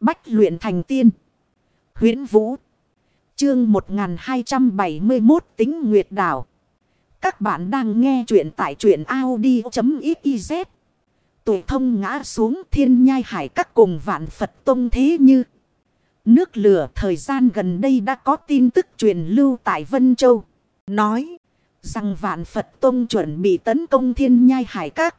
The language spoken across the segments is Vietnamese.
Bách luyện thành tiên. huyễn Vũ. Chương 1271 tính Nguyệt Đảo. Các bạn đang nghe truyện tại truyện Audi.xyz. Tuổi thông ngã xuống thiên nhai hải các cùng vạn Phật tông thế như. Nước lửa thời gian gần đây đã có tin tức truyền lưu tại Vân Châu. Nói rằng vạn Phật tông chuẩn bị tấn công thiên nhai hải các.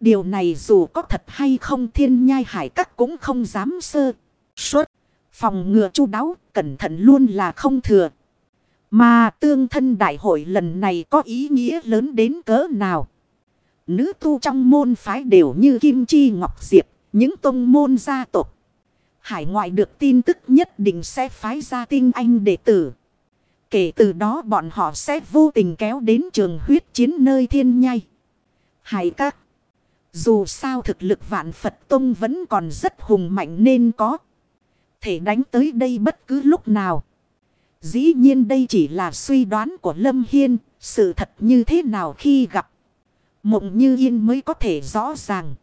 Điều này dù có thật hay không thiên nhai hải các cũng không dám sơ. Suốt. Phòng ngừa chu đáo, cẩn thận luôn là không thừa. Mà tương thân đại hội lần này có ý nghĩa lớn đến cỡ nào. Nữ tu trong môn phái đều như Kim Chi Ngọc Diệp, những tông môn gia tộc. Hải ngoại được tin tức nhất định sẽ phái ra tinh anh đệ tử. Kể từ đó bọn họ sẽ vô tình kéo đến trường huyết chiến nơi thiên nhai. Hải các. Dù sao thực lực vạn Phật Tông vẫn còn rất hùng mạnh nên có. Thể đánh tới đây bất cứ lúc nào. Dĩ nhiên đây chỉ là suy đoán của Lâm Hiên. Sự thật như thế nào khi gặp. Mộng như yên mới có thể rõ ràng.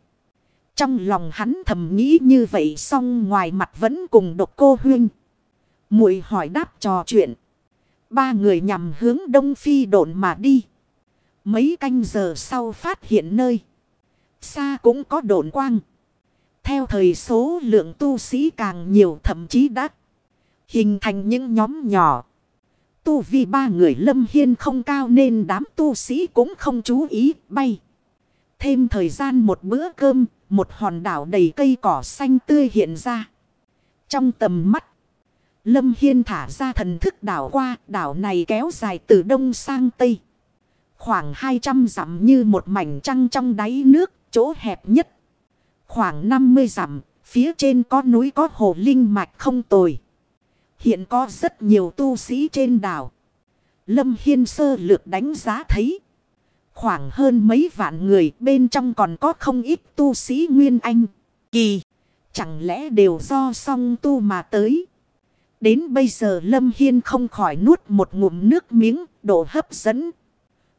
Trong lòng hắn thầm nghĩ như vậy xong ngoài mặt vẫn cùng độc cô huyên. muội hỏi đáp trò chuyện. Ba người nhằm hướng đông phi độn mà đi. Mấy canh giờ sau phát hiện nơi. Xa cũng có độn quang. Theo thời số lượng tu sĩ càng nhiều thậm chí đã hình thành những nhóm nhỏ. Tu vi ba người lâm hiên không cao nên đám tu sĩ cũng không chú ý bay. Thêm thời gian một bữa cơm, một hòn đảo đầy cây cỏ xanh tươi hiện ra. Trong tầm mắt, Lâm Hiên thả ra thần thức đảo qua, đảo này kéo dài từ đông sang tây. Khoảng 200 dặm như một mảnh trăng trong đáy nước, chỗ hẹp nhất. Khoảng 50 dặm, phía trên có núi có hồ linh mạch không tồi. Hiện có rất nhiều tu sĩ trên đảo. Lâm Hiên sơ lược đánh giá thấy. Khoảng hơn mấy vạn người bên trong còn có không ít tu sĩ Nguyên Anh. Kỳ, chẳng lẽ đều do song tu mà tới. Đến bây giờ Lâm Hiên không khỏi nuốt một ngụm nước miếng, độ hấp dẫn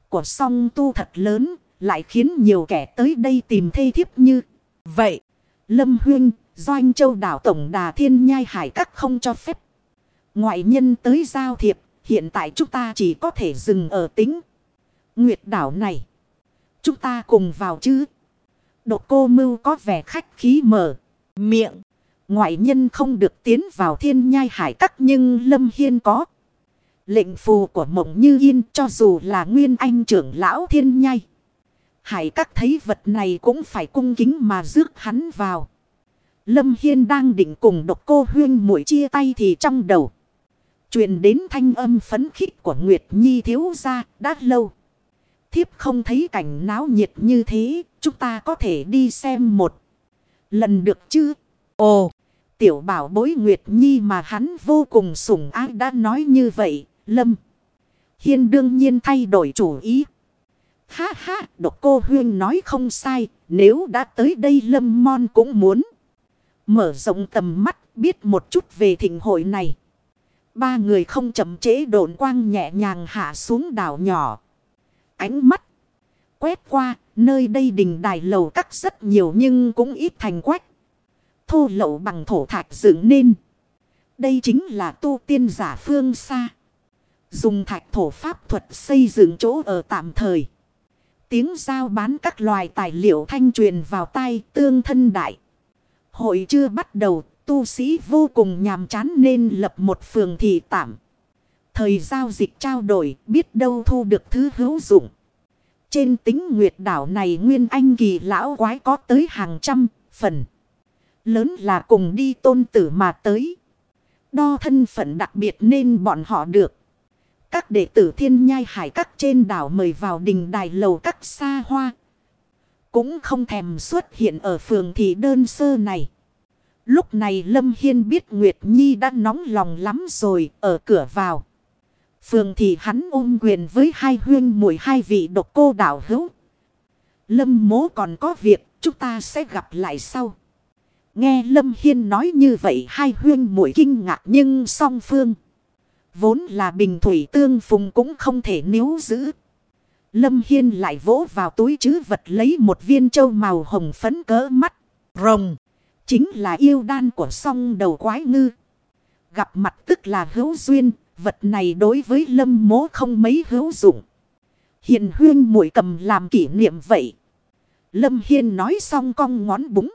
của song tu thật lớn, lại khiến nhiều kẻ tới đây tìm thê thiếp như vậy. Lâm Huyên, Doanh Châu đảo Tổng Đà Thiên Nhai Hải Các không cho phép. Ngoại nhân tới giao thiệp, hiện tại chúng ta chỉ có thể dừng ở tính. Nguyệt đảo này. Chúng ta cùng vào chứ. Độ cô mưu có vẻ khách khí mở. Miệng. Ngoại nhân không được tiến vào thiên nhai hải các nhưng Lâm Hiên có. Lệnh phù của mộng như yên cho dù là nguyên anh trưởng lão thiên nhai. Hải các thấy vật này cũng phải cung kính mà rước hắn vào. Lâm Hiên đang định cùng độc cô huyên mũi chia tay thì trong đầu. truyền đến thanh âm phấn khích của Nguyệt Nhi thiếu ra đã lâu. Thiếp không thấy cảnh náo nhiệt như thế, chúng ta có thể đi xem một lần được chứ? Ồ, tiểu bảo bối Nguyệt Nhi mà hắn vô cùng sủng ái đã nói như vậy, Lâm. Hiên đương nhiên thay đổi chủ ý. Ha ha, độc cô huyên nói không sai, nếu đã tới đây Lâm Mon cũng muốn. Mở rộng tầm mắt, biết một chút về thịnh hội này. Ba người không chậm chế độn quang nhẹ nhàng hạ xuống đảo nhỏ. Ánh mắt quét qua, nơi đây đình đài lầu cắt rất nhiều nhưng cũng ít thành quách. Thô lậu bằng thổ thạch dựng nên. Đây chính là tu tiên giả phương xa. Dùng thạch thổ pháp thuật xây dựng chỗ ở tạm thời. Tiếng giao bán các loài tài liệu thanh truyền vào tay tương thân đại. Hội chưa bắt đầu, tu sĩ vô cùng nhàm chán nên lập một phường thị tạm. Thời giao dịch trao đổi biết đâu thu được thứ hữu dụng. Trên tính nguyệt đảo này nguyên anh kỳ lão quái có tới hàng trăm phần. Lớn là cùng đi tôn tử mà tới. Đo thân phận đặc biệt nên bọn họ được. Các đệ tử thiên nhai hải các trên đảo mời vào đình đài lầu các xa hoa. Cũng không thèm xuất hiện ở phường thị đơn sơ này. Lúc này Lâm Hiên biết Nguyệt Nhi đã nóng lòng lắm rồi ở cửa vào. Phường thị hắn ôm quyền với hai huyên mùi hai vị độc cô đảo hữu. Lâm mố còn có việc, chúng ta sẽ gặp lại sau. Nghe Lâm Hiên nói như vậy hai huyên mũi kinh ngạc nhưng song phương. Vốn là bình thủy tương phùng cũng không thể níu giữ. Lâm Hiên lại vỗ vào túi chứ vật lấy một viên châu màu hồng phấn cỡ mắt, rồng. Chính là yêu đan của song đầu quái ngư. Gặp mặt tức là hữu duyên, vật này đối với lâm mố không mấy hữu dụng. Hiền huyên muội cầm làm kỷ niệm vậy. Lâm Hiên nói xong cong ngón búng.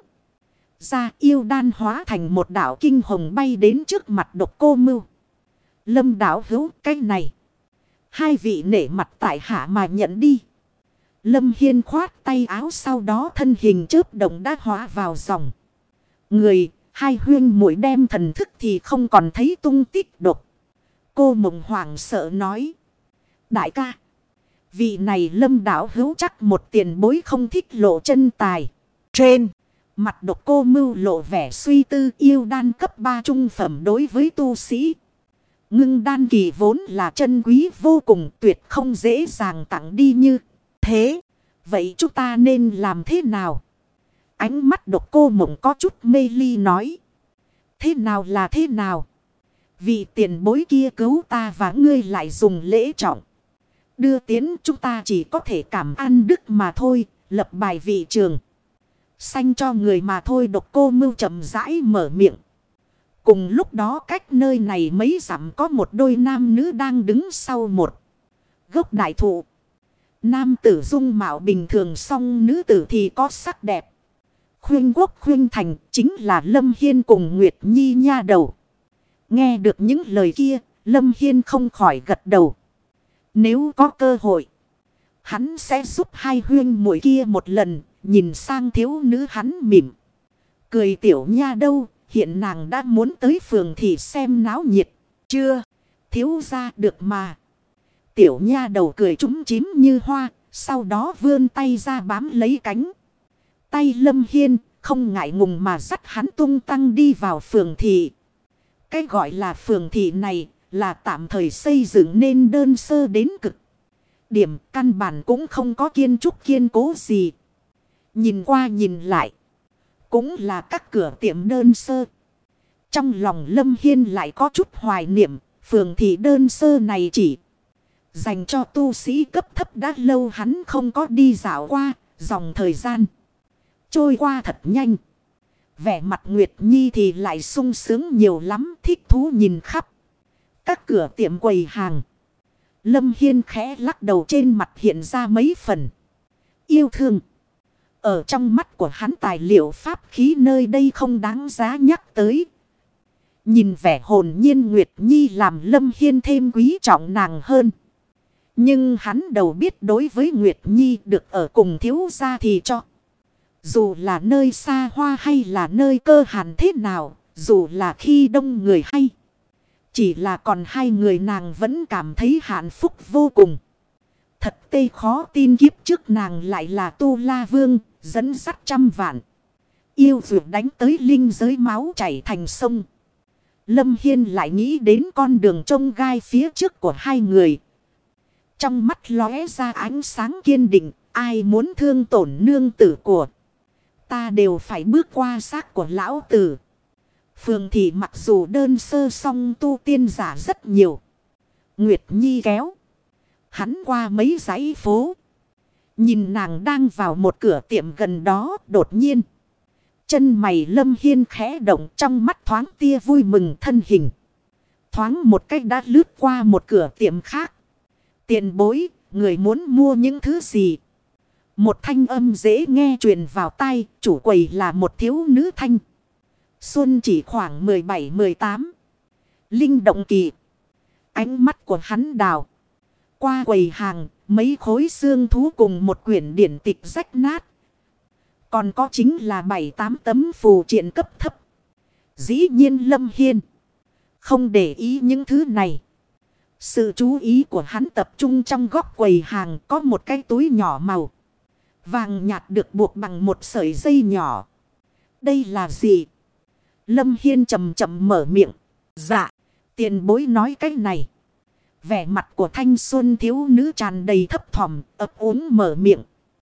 Ra yêu đan hóa thành một đảo kinh hồng bay đến trước mặt độc cô mưu. Lâm đảo hữu cái này. Hai vị nể mặt tại hạ mà nhận đi. Lâm Hiên khoát tay áo sau đó thân hình chớp động đã hóa vào dòng. Người, hai huyên mũi đem thần thức thì không còn thấy tung tích độc. Cô mộng hoàng sợ nói. Đại ca. Vị này lâm đảo hữu chắc một tiền bối không thích lộ chân tài. Trên. Mặt độc cô mưu lộ vẻ suy tư yêu đan cấp 3 trung phẩm đối với tu sĩ. Ngưng đan kỳ vốn là chân quý vô cùng tuyệt không dễ dàng tặng đi như thế. Vậy chúng ta nên làm thế nào? Ánh mắt độc cô mộng có chút mê ly nói. Thế nào là thế nào? Vì tiền bối kia cứu ta và ngươi lại dùng lễ trọng. Đưa tiến chúng ta chỉ có thể cảm ăn đức mà thôi, lập bài vị trường. Xanh cho người mà thôi độc cô mưu chậm rãi mở miệng. Cùng lúc đó cách nơi này mấy dặm có một đôi nam nữ đang đứng sau một gốc đại thụ. Nam tử dung mạo bình thường song nữ tử thì có sắc đẹp. Khuyên quốc khuyên thành chính là Lâm Hiên cùng Nguyệt Nhi nha đầu. Nghe được những lời kia, Lâm Hiên không khỏi gật đầu. Nếu có cơ hội, hắn sẽ giúp hai huyên muội kia một lần, nhìn sang thiếu nữ hắn mỉm. Cười tiểu nha đâu, hiện nàng đã muốn tới phường thì xem náo nhiệt. Chưa, thiếu ra được mà. Tiểu nha đầu cười trúng chím như hoa, sau đó vươn tay ra bám lấy cánh. Tay lâm hiên, không ngại ngùng mà dắt hắn tung tăng đi vào phường thị. Cái gọi là phường thị này là tạm thời xây dựng nên đơn sơ đến cực. Điểm căn bản cũng không có kiên trúc kiên cố gì. Nhìn qua nhìn lại. Cũng là các cửa tiệm đơn sơ. Trong lòng Lâm Hiên lại có chút hoài niệm. Phường thị đơn sơ này chỉ dành cho tu sĩ cấp thấp đã lâu hắn không có đi dạo qua. Dòng thời gian trôi qua thật nhanh. Vẻ mặt Nguyệt Nhi thì lại sung sướng nhiều lắm, thích thú nhìn khắp. Các cửa tiệm quầy hàng. Lâm Hiên khẽ lắc đầu trên mặt hiện ra mấy phần. Yêu thương. Ở trong mắt của hắn tài liệu pháp khí nơi đây không đáng giá nhắc tới. Nhìn vẻ hồn nhiên Nguyệt Nhi làm Lâm Hiên thêm quý trọng nàng hơn. Nhưng hắn đầu biết đối với Nguyệt Nhi được ở cùng thiếu gia thì cho. Dù là nơi xa hoa hay là nơi cơ hàn thế nào, dù là khi đông người hay. Chỉ là còn hai người nàng vẫn cảm thấy hạnh phúc vô cùng. Thật tê khó tin kiếp trước nàng lại là Tu La Vương, dẫn sắt trăm vạn. Yêu vượt đánh tới linh giới máu chảy thành sông. Lâm Hiên lại nghĩ đến con đường trông gai phía trước của hai người. Trong mắt lóe ra ánh sáng kiên định, ai muốn thương tổn nương tử của ta đều phải bước qua xác của lão tử. Phường thị mặc dù đơn sơ song tu tiên giả rất nhiều. Nguyệt Nhi kéo. Hắn qua mấy dãy phố. Nhìn nàng đang vào một cửa tiệm gần đó đột nhiên. Chân mày lâm hiên khẽ động trong mắt thoáng tia vui mừng thân hình. Thoáng một cách đã lướt qua một cửa tiệm khác. Tiền bối, người muốn mua những thứ gì? Một thanh âm dễ nghe truyền vào tai chủ quầy là một thiếu nữ thanh. Xuân chỉ khoảng 17-18. Linh động kỳ. Ánh mắt của hắn đào. Qua quầy hàng, mấy khối xương thú cùng một quyển điển tịch rách nát. Còn có chính là 7-8 tấm phù triện cấp thấp. Dĩ nhiên Lâm Hiên. Không để ý những thứ này. Sự chú ý của hắn tập trung trong góc quầy hàng có một cái túi nhỏ màu. Vàng nhạt được buộc bằng một sợi dây nhỏ. Đây là gì? Lâm Hiên chầm chậm mở miệng. Dạ, tiền bối nói cái này. Vẻ mặt của thanh xuân thiếu nữ tràn đầy thấp thỏm, ấp úng mở miệng.